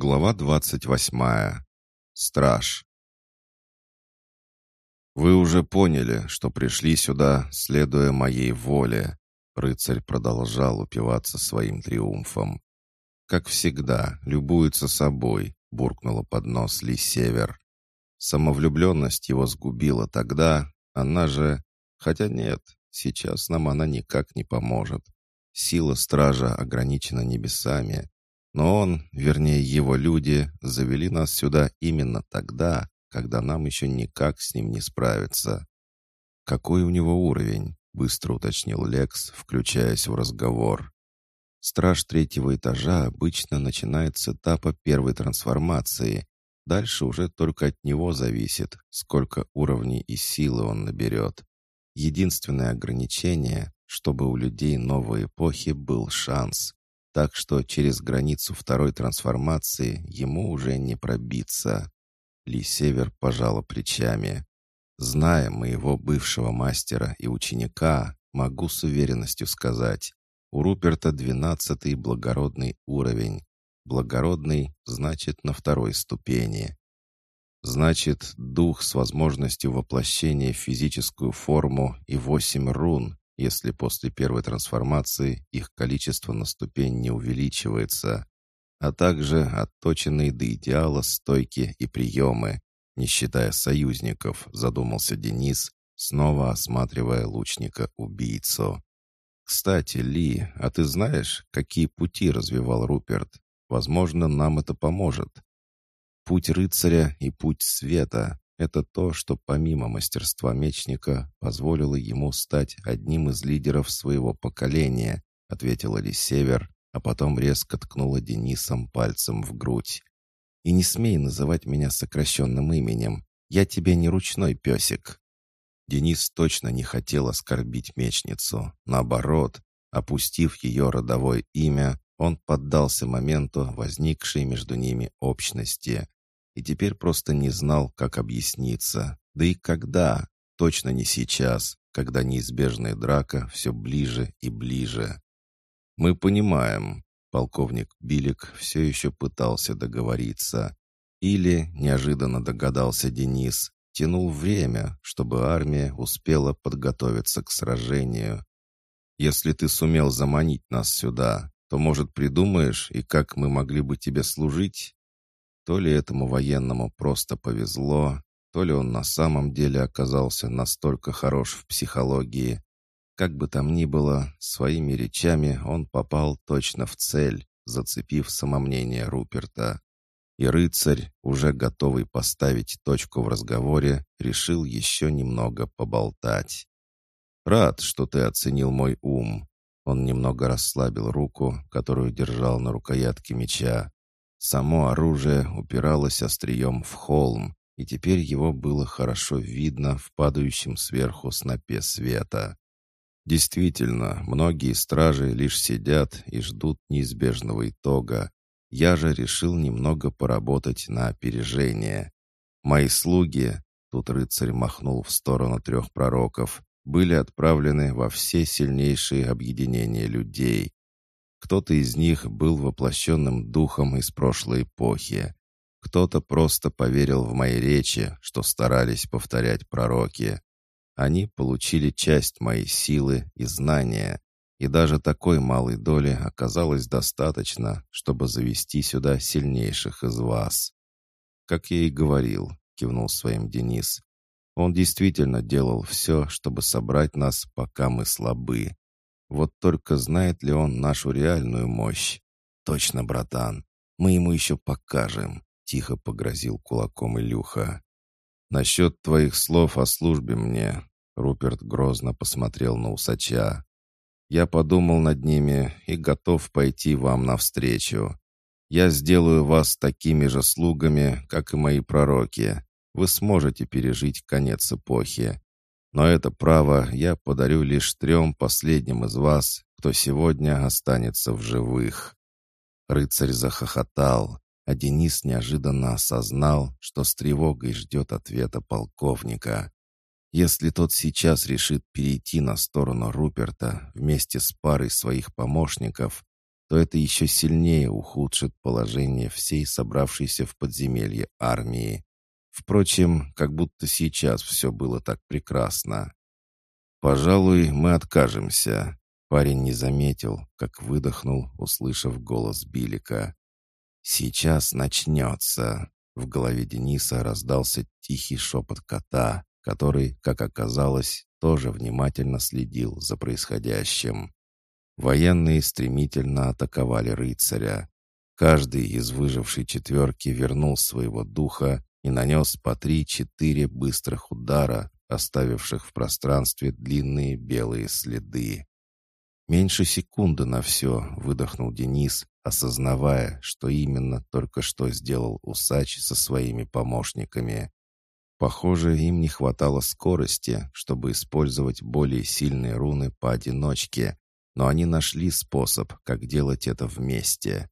Глава двадцать восьмая. Страж. «Вы уже поняли, что пришли сюда, следуя моей воле», рыцарь продолжал упиваться своим триумфом. «Как всегда, любуется собой», — буркнула под нос Ли Север. Самовлюбленность его сгубила тогда, она же... Хотя нет, сейчас нам она никак не поможет. Сила стража ограничена небесами, но он, вернее его люди, завели нас сюда именно тогда, когда нам еще никак с ним не справиться. «Какой у него уровень?» — быстро уточнил Лекс, включаясь в разговор. Страж третьего этажа обычно начинает с этапа первой трансформации. Дальше уже только от него зависит, сколько уровней и силы он наберет. Единственное ограничение, чтобы у людей новой эпохи был шанс. Так что через границу второй трансформации ему уже не пробиться. Ли Север пожала плечами. Зная моего бывшего мастера и ученика, могу с уверенностью сказать, у Руперта двенадцатый благородный уровень. Благородный значит на второй ступени. Значит, дух с возможностью воплощения в физическую форму и восемь рун, если после первой трансформации их количество на ступень не увеличивается, а также отточенные до идеала стойки и приемы, не считая союзников, задумался Денис, снова осматривая лучника-убийцу. «Кстати, Ли, а ты знаешь, какие пути развивал Руперт? Возможно, нам это поможет. Путь рыцаря и путь света. Это то, что помимо мастерства мечника позволило ему стать одним из лидеров своего поколения, ответила Ли Север, а потом резко ткнула Денисом пальцем в грудь. «И не смей называть меня сокращенным именем. Я тебе не ручной песик». Денис точно не хотел оскорбить мечницу. Наоборот, опустив ее родовое имя, он поддался моменту возникшей между ними общности и теперь просто не знал, как объясниться. Да и когда? Точно не сейчас, когда неизбежная драка все ближе и ближе. «Мы понимаем», — полковник Билик все еще пытался договориться. Или, неожиданно догадался Денис, тянул время, чтобы армия успела подготовиться к сражению. «Если ты сумел заманить нас сюда, то, может, придумаешь, и как мы могли бы тебе служить?» То ли этому военному просто повезло, то ли он на самом деле оказался настолько хорош в психологии. Как бы там ни было, своими речами он попал точно в цель, зацепив самомнение Руперта. И рыцарь, уже готовый поставить точку в разговоре, решил еще немного поболтать. «Рад, что ты оценил мой ум». Он немного расслабил руку, которую держал на рукоятке меча. Само оружие упиралось острием в холм, и теперь его было хорошо видно в падающем сверху снопе света. Действительно, многие стражи лишь сидят и ждут неизбежного итога. Я же решил немного поработать на опережение. Мои слуги, тут рыцарь махнул в сторону трех пророков, были отправлены во все сильнейшие объединения людей. Кто-то из них был воплощенным духом из прошлой эпохи. Кто-то просто поверил в мои речи, что старались повторять пророки. Они получили часть моей силы и знания, и даже такой малой доли оказалось достаточно, чтобы завести сюда сильнейших из вас. Как я и говорил, кивнул своим Денис. Он действительно делал все, чтобы собрать нас, пока мы слабы. Вот только знает ли он нашу реальную мощь? Точно, братан, мы ему еще покажем, тихо погрозил кулаком Илюха. Насчет твоих слов о службе мне, Руперт грозно посмотрел на усача. Я подумал над ними и готов пойти вам навстречу. Я сделаю вас такими же слугами, как и мои пророки. Вы сможете пережить конец эпохи. Но это право я подарю лишь трем последним из вас, кто сегодня останется в живых». Рыцарь захохотал, а Денис неожиданно осознал, что с тревогой ждет ответа полковника. Если тот сейчас решит перейти на сторону Руперта вместе с парой своих помощников, то это еще сильнее ухудшит положение всей собравшейся в подземелье армии. Впрочем, как будто сейчас все было так прекрасно. «Пожалуй, мы откажемся». Парень не заметил, как выдохнул, услышав голос Билика. «Сейчас начнется». В голове Дениса раздался тихий шепот кота, который, как оказалось, тоже внимательно следил за происходящим. Военные стремительно атаковали рыцаря. Каждый из выжившей четверки вернул своего духа и нанес по три-четыре быстрых удара, оставивших в пространстве длинные белые следы. «Меньше секунды на все», — выдохнул Денис, осознавая, что именно только что сделал усач со своими помощниками. Похоже, им не хватало скорости, чтобы использовать более сильные руны поодиночке, но они нашли способ, как делать это вместе.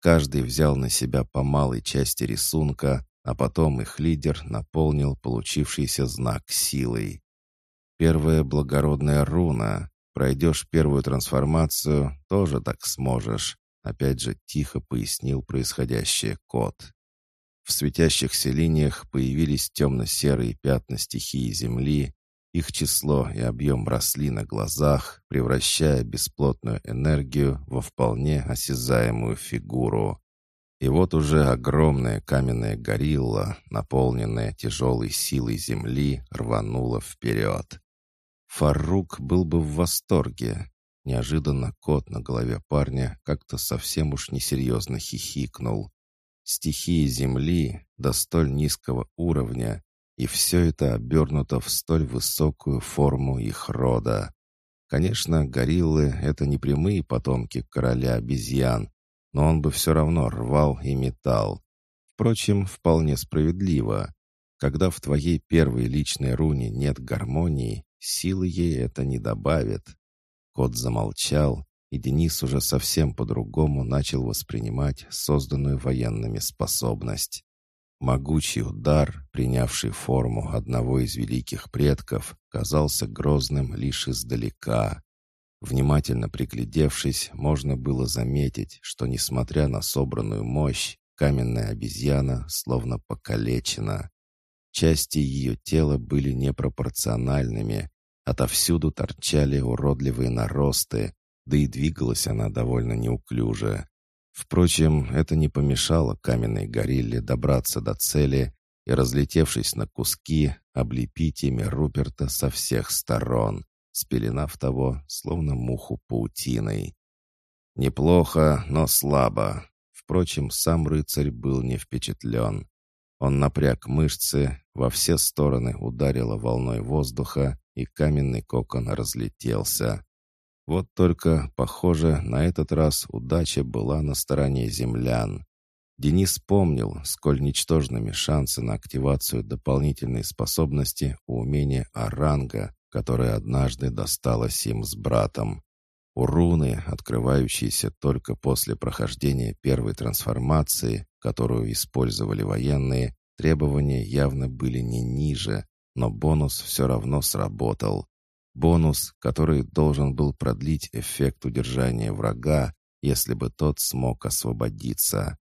Каждый взял на себя по малой части рисунка, а потом их лидер наполнил получившийся знак силой. Первая благородная руна. Пройдешь первую трансформацию, тоже так сможешь. Опять же тихо пояснил происходящее кот. В светящихся линиях появились темно-серые пятна стихии Земли, их число и объем росли на глазах, превращая бесплотную энергию во вполне осязаемую фигуру. И вот уже огромная каменная горилла, наполненная тяжелой силой земли, рванула вперед. Фарук был бы в восторге. Неожиданно кот на голове парня как-то совсем уж несерьезно хихикнул. Стихия земли до столь низкого уровня и все это обернуто в столь высокую форму их рода. Конечно, гориллы — это не прямые потомки короля обезьян, но он бы все равно рвал и метал. Впрочем, вполне справедливо. Когда в твоей первой личной руне нет гармонии, силы ей это не добавит. Кот замолчал, и Денис уже совсем по-другому начал воспринимать созданную военными способность. Могучий удар, принявший форму одного из великих предков, казался грозным лишь издалека. Внимательно приглядевшись, можно было заметить, что, несмотря на собранную мощь, каменная обезьяна словно покалечена. Части ее тела были непропорциональными, отовсюду торчали уродливые наросты, да и двигалась она довольно неуклюже. Впрочем, это не помешало каменной горилле добраться до цели и, разлетевшись на куски, облепить ими Руперта со всех сторон, спеленав того, словно муху паутиной. Неплохо, но слабо. Впрочем, сам рыцарь был не впечатлен. Он напряг мышцы, во все стороны ударило волной воздуха, и каменный кокон разлетелся. Вот только, похоже, на этот раз удача была на стороне землян. Денис помнил, сколь ничтожными шансы на активацию дополнительной способности у умения Аранга, которое однажды досталось им с братом. У руны, открывающейся только после прохождения первой трансформации, которую использовали военные, требования явно были не ниже, но бонус все равно сработал. Бонус, который должен был продлить эффект удержания врага, если бы тот смог освободиться.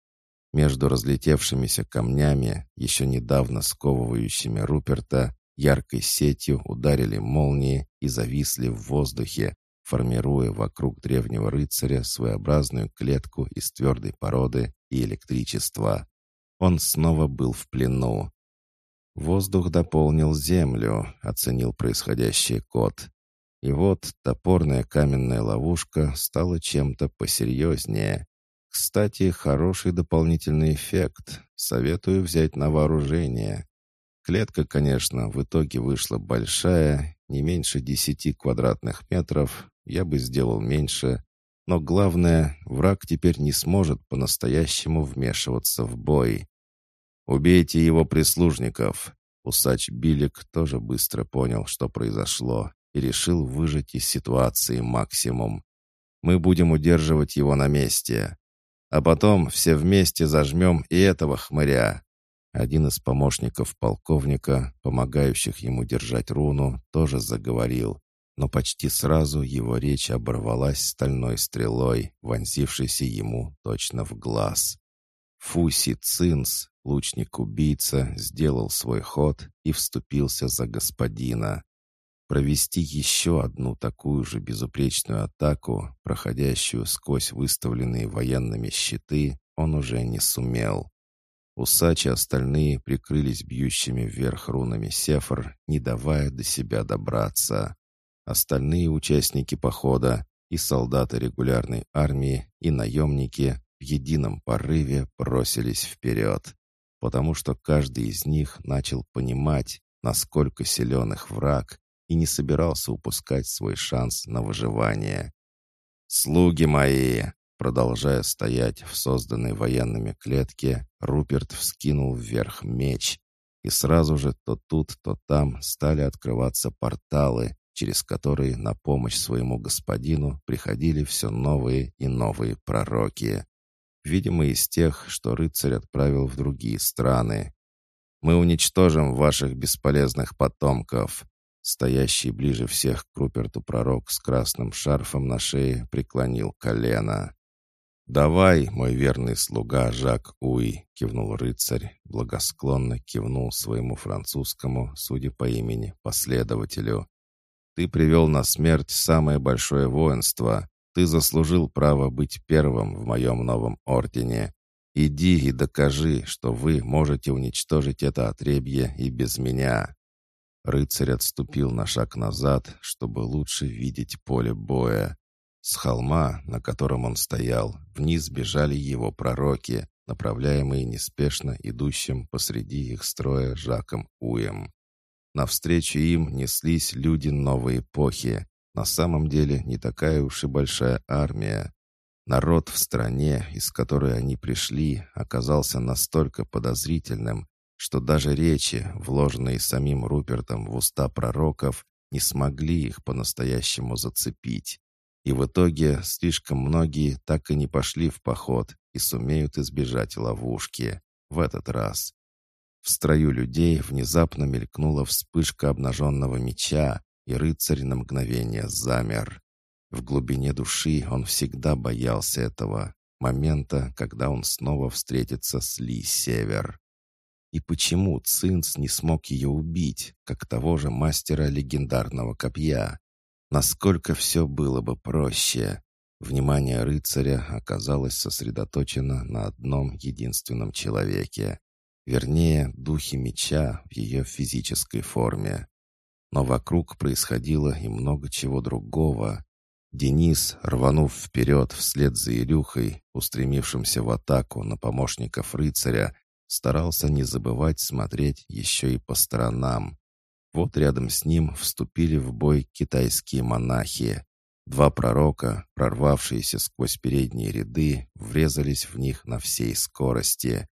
Между разлетевшимися камнями, еще недавно сковывающими Руперта, яркой сетью ударили молнии и зависли в воздухе, формируя вокруг древнего рыцаря своеобразную клетку из твердой породы и электричества. Он снова был в плену. Воздух дополнил землю, оценил происходящее кот. И вот топорная каменная ловушка стала чем-то посерьезнее. Кстати, хороший дополнительный эффект. Советую взять на вооружение. Клетка, конечно, в итоге вышла большая, не меньше десяти квадратных метров. Я бы сделал меньше. Но главное, враг теперь не сможет по-настоящему вмешиваться в бой. «Убейте его прислужников!» Усач Билик тоже быстро понял, что произошло, и решил выжать из ситуации максимум. «Мы будем удерживать его на месте. А потом все вместе зажмем и этого хмыря». Один из помощников полковника, помогающих ему держать руну, тоже заговорил, но почти сразу его речь оборвалась стальной стрелой, вонзившейся ему точно в глаз. Фуси Цинс, лучник-убийца, сделал свой ход и вступился за господина. Провести еще одну такую же безупречную атаку, проходящую сквозь выставленные военными щиты, он уже не сумел. Усачи остальные прикрылись бьющими вверх рунами сефр, не давая до себя добраться. Остальные участники похода, и солдаты регулярной армии, и наемники в едином порыве бросились вперед, потому что каждый из них начал понимать, насколько силен их враг, и не собирался упускать свой шанс на выживание. «Слуги мои!» Продолжая стоять в созданной военными клетке, Руперт вскинул вверх меч, и сразу же то тут, то там стали открываться порталы, через которые на помощь своему господину приходили все новые и новые пророки. Видимо, из тех, что рыцарь отправил в другие страны. «Мы уничтожим ваших бесполезных потомков!» Стоящий ближе всех к Руперту пророк с красным шарфом на шее преклонил колено. «Давай, мой верный слуга Жак Уй», — кивнул рыцарь, благосклонно кивнул своему французскому, судя по имени, последователю. «Ты привел на смерть самое большое воинство. Ты заслужил право быть первым в моем новом ордене. Иди и докажи, что вы можете уничтожить это отребье и без меня». Рыцарь отступил на шаг назад, чтобы лучше видеть поле боя. С холма, на котором он стоял, вниз бежали его пророки, направляемые неспешно идущим посреди их строя Жаком Уем. Навстречу им неслись люди новой эпохи, на самом деле не такая уж и большая армия. Народ в стране, из которой они пришли, оказался настолько подозрительным, что даже речи, вложенные самим Рупертом в уста пророков, не смогли их по-настоящему зацепить. И в итоге слишком многие так и не пошли в поход и сумеют избежать ловушки. В этот раз. В строю людей внезапно мелькнула вспышка обнаженного меча, и рыцарь на мгновение замер. В глубине души он всегда боялся этого, момента, когда он снова встретится с Ли Север. И почему Цинц не смог ее убить, как того же мастера легендарного копья? Насколько все было бы проще. Внимание рыцаря оказалось сосредоточено на одном единственном человеке. Вернее, духе меча в ее физической форме. Но вокруг происходило и много чего другого. Денис, рванув вперед вслед за Ирюхой, устремившимся в атаку на помощников рыцаря, старался не забывать смотреть еще и по сторонам. Вот рядом с ним вступили в бой китайские монахи. Два пророка, прорвавшиеся сквозь передние ряды, врезались в них на всей скорости.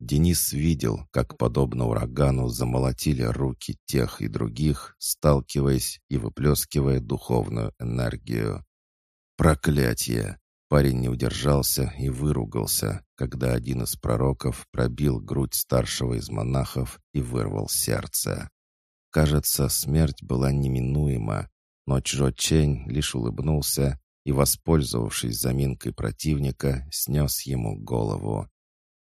Денис видел, как, подобно урагану, замолотили руки тех и других, сталкиваясь и выплескивая духовную энергию. Проклятие! Парень не удержался и выругался, когда один из пророков пробил грудь старшего из монахов и вырвал сердце. Кажется, смерть была неминуема, но Чжо Чень лишь улыбнулся и, воспользовавшись заминкой противника, снес ему голову.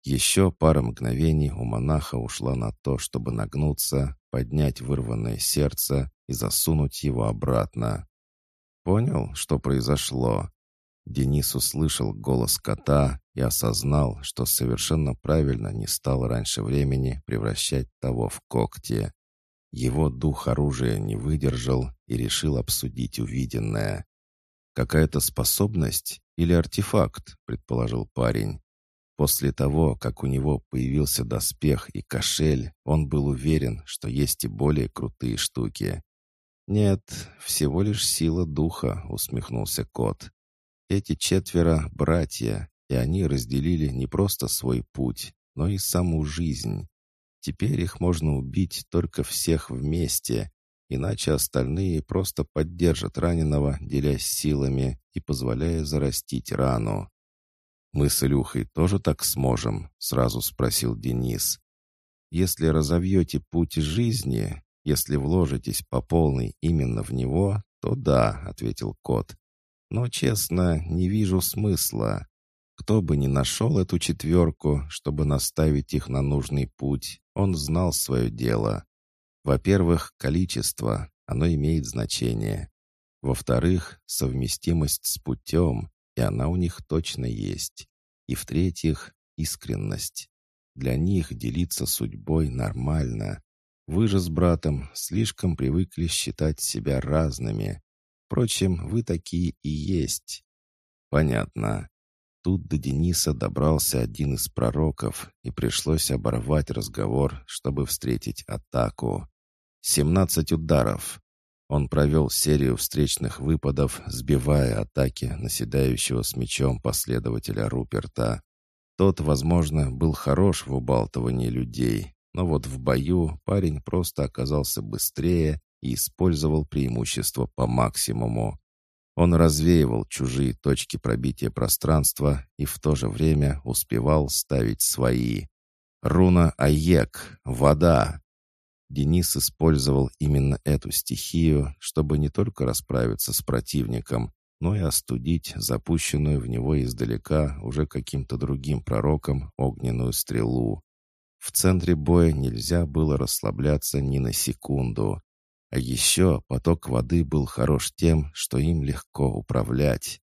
Еще пара мгновений у монаха ушла на то, чтобы нагнуться, поднять вырванное сердце и засунуть его обратно. Понял, что произошло. Денис услышал голос кота и осознал, что совершенно правильно не стал раньше времени превращать того в когти. Его дух оружия не выдержал и решил обсудить увиденное. «Какая-то способность или артефакт?» — предположил парень. После того, как у него появился доспех и кошель, он был уверен, что есть и более крутые штуки. «Нет, всего лишь сила духа», — усмехнулся кот. «Эти четверо — братья, и они разделили не просто свой путь, но и саму жизнь. Теперь их можно убить только всех вместе, иначе остальные просто поддержат раненого, делясь силами и позволяя зарастить рану. «Мы с Илюхой тоже так сможем?» — сразу спросил Денис. «Если разовьете путь жизни, если вложитесь по полной именно в него, то да», — ответил кот. «Но, честно, не вижу смысла. Кто бы ни нашел эту четверку, чтобы наставить их на нужный путь, он знал свое дело. Во-первых, количество, оно имеет значение. Во-вторых, совместимость с путем, и она у них точно есть. И в-третьих, искренность. Для них делиться судьбой нормально. Вы же с братом слишком привыкли считать себя разными. Впрочем, вы такие и есть. Понятно. Тут до Дениса добрался один из пророков, и пришлось оборвать разговор, чтобы встретить атаку. Семнадцать ударов. Он провел серию встречных выпадов, сбивая атаки наседающего с мечом последователя Руперта. Тот, возможно, был хорош в убалтывании людей, но вот в бою парень просто оказался быстрее и использовал преимущество по максимуму. Он развеивал чужие точки пробития пространства и в то же время успевал ставить свои. Руна Аек — вода. Денис использовал именно эту стихию, чтобы не только расправиться с противником, но и остудить запущенную в него издалека уже каким-то другим пророком огненную стрелу. В центре боя нельзя было расслабляться ни на секунду. А еще поток воды был хорош тем, что им легко управлять.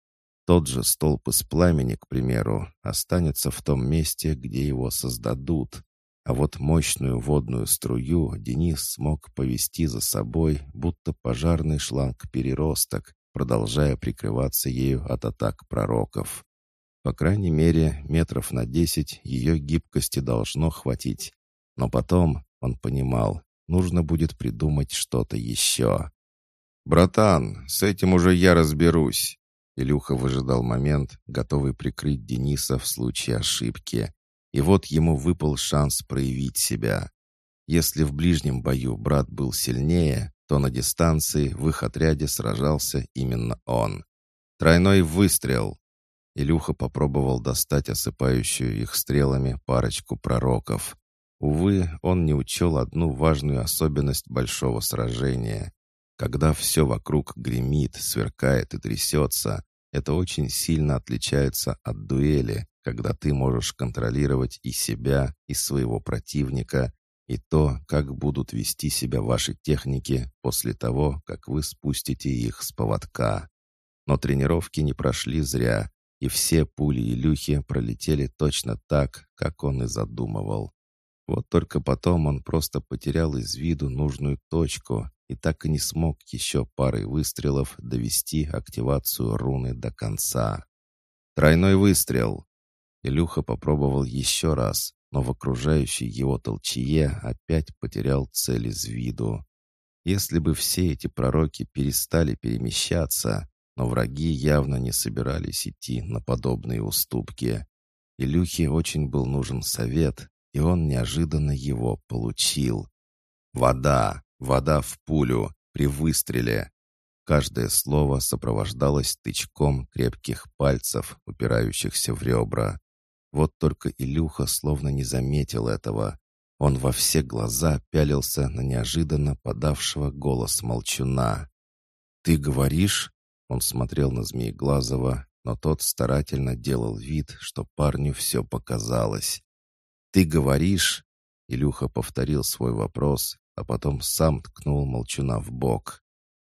Тот же столб из пламени, к примеру, останется в том месте, где его создадут. А вот мощную водную струю Денис смог повести за собой, будто пожарный шланг-переросток, продолжая прикрываться ею от атак пророков. По крайней мере, метров на десять ее гибкости должно хватить. Но потом, он понимал, нужно будет придумать что-то еще. «Братан, с этим уже я разберусь!» Илюха выжидал момент, готовый прикрыть Дениса в случае ошибки. И вот ему выпал шанс проявить себя. Если в ближнем бою брат был сильнее, то на дистанции в их отряде сражался именно он. Тройной выстрел. Илюха попробовал достать осыпающую их стрелами парочку пророков. Увы, он не учел одну важную особенность большого сражения. Когда все вокруг гремит, сверкает и трясется, это очень сильно отличается от дуэли, когда ты можешь контролировать и себя, и своего противника, и то, как будут вести себя ваши техники после того, как вы спустите их с поводка. Но тренировки не прошли зря, и все пули Илюхи пролетели точно так, как он и задумывал. Вот только потом он просто потерял из виду нужную точку и так и не смог еще парой выстрелов довести активацию руны до конца. Тройной выстрел. Илюха попробовал еще раз, но в окружающей его толчье опять потерял цель из виду. Если бы все эти пророки перестали перемещаться, но враги явно не собирались идти на подобные уступки. Илюхе очень был нужен совет, и он неожиданно его получил. «Вода! Вода в пулю! При выстреле!» Каждое слово сопровождалось тычком крепких пальцев, упирающихся в ребра. Вот только Илюха словно не заметил этого. Он во все глаза пялился на неожиданно подавшего голос молчуна. «Ты говоришь?» Он смотрел на Змееглазого, но тот старательно делал вид, что парню все показалось. «Ты говоришь?» Илюха повторил свой вопрос, а потом сам ткнул молчуна в бок.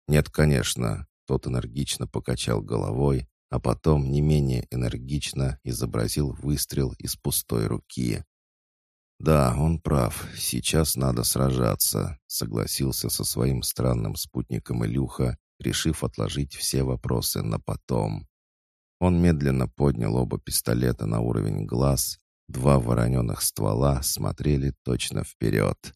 «Нет, конечно», — тот энергично покачал головой, а потом не менее энергично изобразил выстрел из пустой руки. «Да, он прав. Сейчас надо сражаться», — согласился со своим странным спутником Илюха решив отложить все вопросы на потом. Он медленно поднял оба пистолета на уровень глаз. Два вороненых ствола смотрели точно вперед.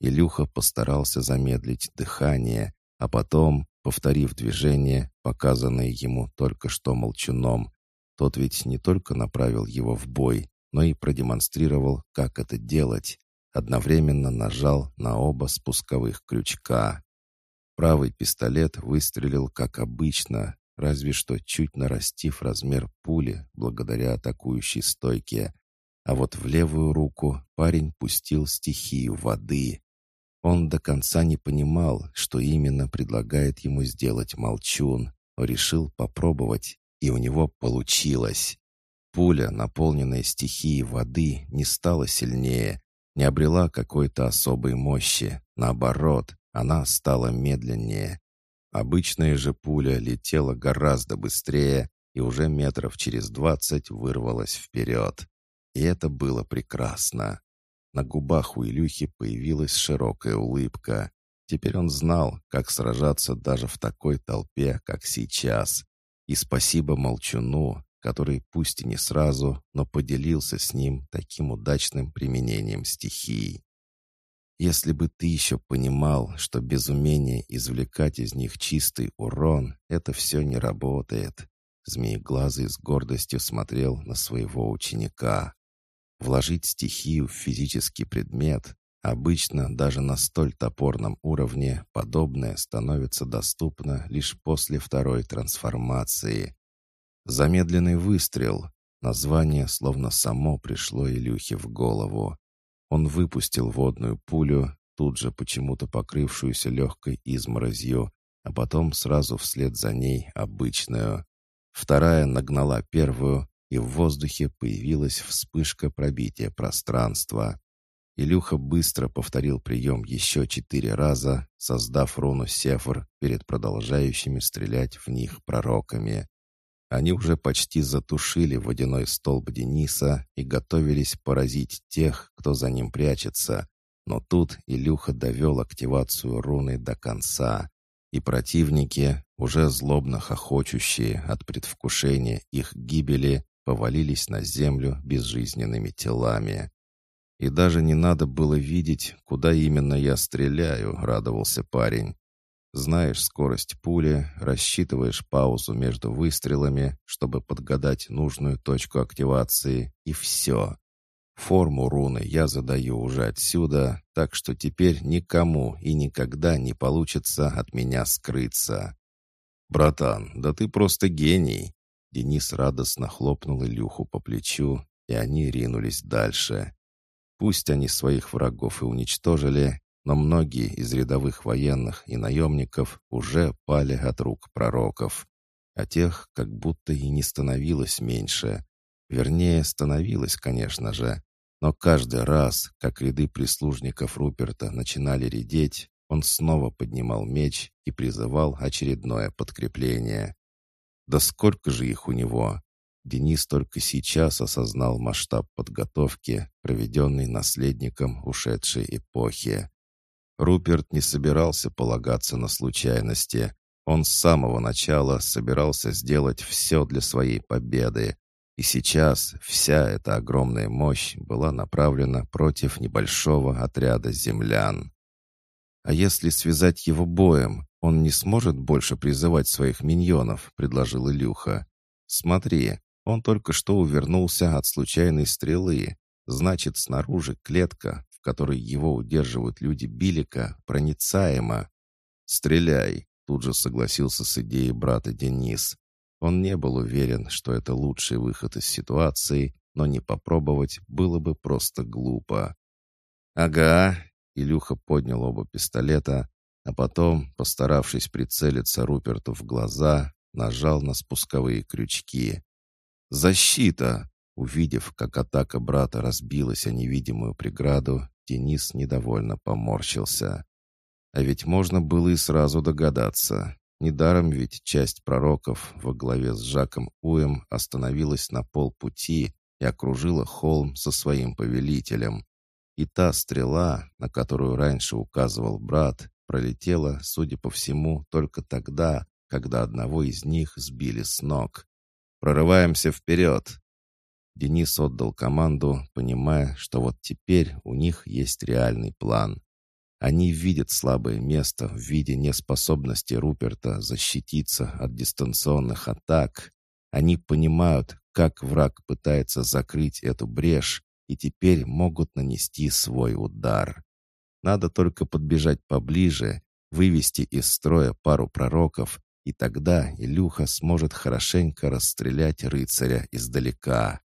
Илюха постарался замедлить дыхание, а потом, повторив движение, показанное ему только что молчуном, тот ведь не только направил его в бой, но и продемонстрировал, как это делать, одновременно нажал на оба спусковых крючка. Правый пистолет выстрелил как обычно, разве что чуть нарастив размер пули благодаря атакующей стойке. А вот в левую руку парень пустил стихию воды. Он до конца не понимал, что именно предлагает ему сделать молчун, но решил попробовать, и у него получилось. Пуля, наполненная стихией воды, не стала сильнее, не обрела какой-то особой мощи. Наоборот, она стала медленнее. Обычная же пуля летела гораздо быстрее и уже метров через двадцать вырвалась вперед. И это было прекрасно. На губах у Илюхи появилась широкая улыбка. Теперь он знал, как сражаться даже в такой толпе, как сейчас. И спасибо Молчуну, который пусть и не сразу, но поделился с ним таким удачным применением стихий. Если бы ты еще понимал, что без умения извлекать из них чистый урон, это все не работает. Змееглазый с гордостью смотрел на своего ученика. Вложить стихию в физический предмет Обычно даже на столь топорном уровне подобное становится доступно лишь после второй трансформации. Замедленный выстрел. Название словно само пришло Илюхе в голову. Он выпустил водную пулю, тут же почему-то покрывшуюся легкой изморозью, а потом сразу вслед за ней обычную. Вторая нагнала первую, и в воздухе появилась вспышка пробития пространства. Илюха быстро повторил прием еще четыре раза, создав руну Сефр перед продолжающими стрелять в них пророками. Они уже почти затушили водяной столб Дениса и готовились поразить тех, кто за ним прячется. Но тут Илюха довел активацию руны до конца, и противники, уже злобно хохочущие от предвкушения их гибели, повалились на землю безжизненными телами. И даже не надо было видеть, куда именно я стреляю, радовался парень. Знаешь скорость пули, рассчитываешь паузу между выстрелами, чтобы подгадать нужную точку активации, и все. Форму руны я задаю уже отсюда, так что теперь никому и никогда не получится от меня скрыться. «Братан, да ты просто гений!» Денис радостно хлопнул Илюху по плечу, и они ринулись дальше. Пусть они своих врагов и уничтожили, но многие из рядовых военных и наемников уже пали от рук пророков, а тех как будто и не становилось меньше. Вернее, становилось, конечно же, но каждый раз, как ряды прислужников Руперта начинали редеть, он снова поднимал меч и призывал очередное подкрепление. Да сколько же их у него? Денис только сейчас осознал масштаб подготовки, проведенной наследником ушедшей эпохи. Руперт не собирался полагаться на случайности. Он с самого начала собирался сделать все для своей победы. И сейчас вся эта огромная мощь была направлена против небольшого отряда землян. «А если связать его боем, он не сможет больше призывать своих миньонов», — предложил Илюха. «Смотри, он только что увернулся от случайной стрелы. Значит, снаружи клетка, которой его удерживают люди Билика, проницаема. «Стреляй!» — тут же согласился с идеей брата Денис. Он не был уверен, что это лучший выход из ситуации, но не попробовать было бы просто глупо. «Ага!» — Илюха поднял оба пистолета, а потом, постаравшись прицелиться Руперту в глаза, нажал на спусковые крючки. «Защита!» Увидев, как атака брата разбилась о невидимую преграду, Денис недовольно поморщился. А ведь можно было и сразу догадаться. Недаром ведь часть пророков во главе с Жаком Уэм остановилась на полпути и окружила холм со своим повелителем. И та стрела, на которую раньше указывал брат, пролетела, судя по всему, только тогда, когда одного из них сбили с ног. «Прорываемся вперед!» Денис отдал команду, понимая, что вот теперь у них есть реальный план. Они видят слабое место в виде неспособности Руперта защититься от дистанционных атак. Они понимают, как враг пытается закрыть эту брешь, и теперь могут нанести свой удар. Надо только подбежать поближе, вывести из строя пару пророков, и тогда Илюха сможет хорошенько расстрелять рыцаря издалека.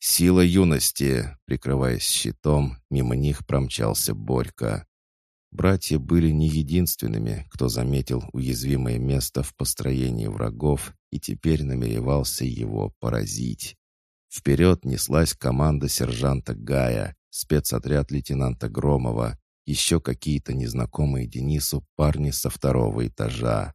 «Сила юности!» — прикрываясь щитом, мимо них промчался Борька. Братья были не единственными, кто заметил уязвимое место в построении врагов и теперь намеревался его поразить. Вперед неслась команда сержанта Гая, спецотряд лейтенанта Громова, еще какие-то незнакомые Денису парни со второго этажа.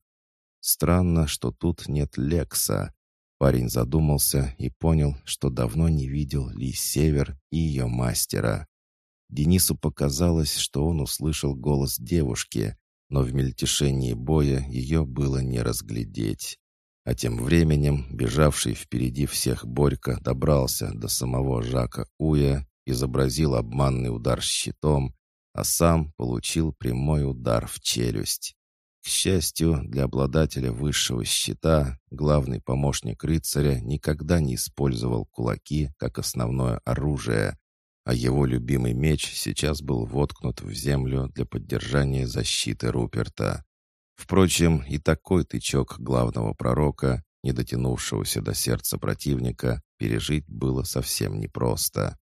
Странно, что тут нет Лекса. Парень задумался и понял, что давно не видел Ли Север и ее мастера. Денису показалось, что он услышал голос девушки, но в мельтешении боя ее было не разглядеть. А тем временем бежавший впереди всех Борька добрался до самого Жака Уя, изобразил обманный удар щитом, а сам получил прямой удар в челюсть. К счастью, для обладателя высшего щита главный помощник рыцаря никогда не использовал кулаки как основное оружие, а его любимый меч сейчас был воткнут в землю для поддержания защиты Руперта. Впрочем, и такой тычок главного пророка, не дотянувшегося до сердца противника, пережить было совсем непросто.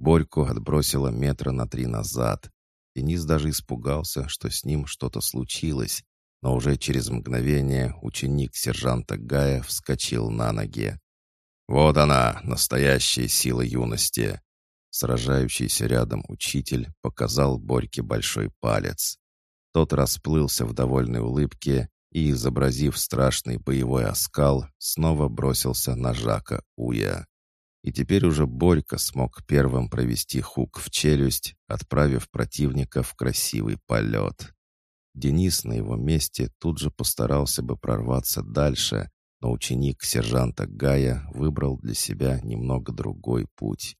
Борьку отбросило метра на три назад. Денис даже испугался, что с ним что-то случилось, но уже через мгновение ученик сержанта Гая вскочил на ноги. «Вот она, настоящая сила юности!» Сражающийся рядом учитель показал Борьке большой палец. Тот расплылся в довольной улыбке и, изобразив страшный боевой оскал, снова бросился на Жака Уя. И теперь уже Борька смог первым провести хук в челюсть, отправив противника в красивый полет. Денис на его месте тут же постарался бы прорваться дальше, но ученик сержанта Гая выбрал для себя немного другой путь.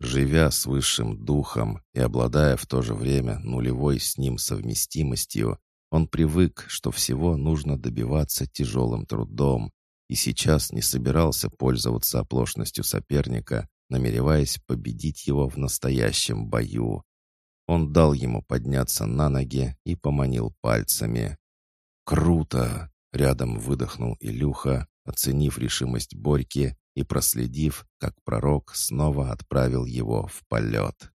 Живя с высшим духом и обладая в то же время нулевой с ним совместимостью, он привык, что всего нужно добиваться тяжелым трудом, и сейчас не собирался пользоваться оплошностью соперника, намереваясь победить его в настоящем бою. Он дал ему подняться на ноги и поманил пальцами. «Круто!» — рядом выдохнул Илюха, оценив решимость Борьки и проследив, как пророк снова отправил его в полет.